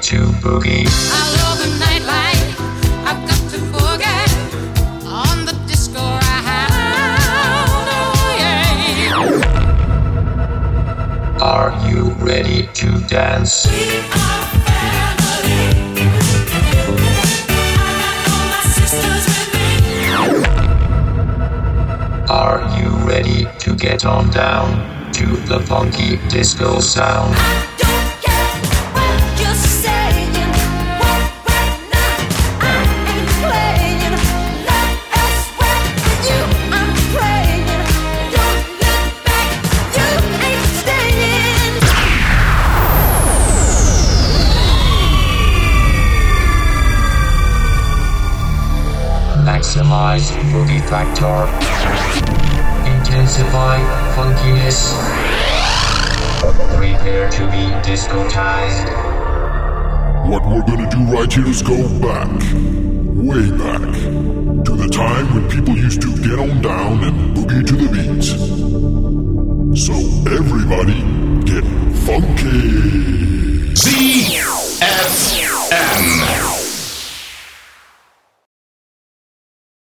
to boogie. I love the nightlife. I've got to boogie on the disco ride. Oh, yeah. Are you ready to dance? Are you ready to get on down to the funky disco sound? Maximize boogie factor. Intensify funkiness. Prepare to be discotized. What we're gonna do right here is go back, way back, to the time when people used to get on down and boogie to the beat. So everybody get funky.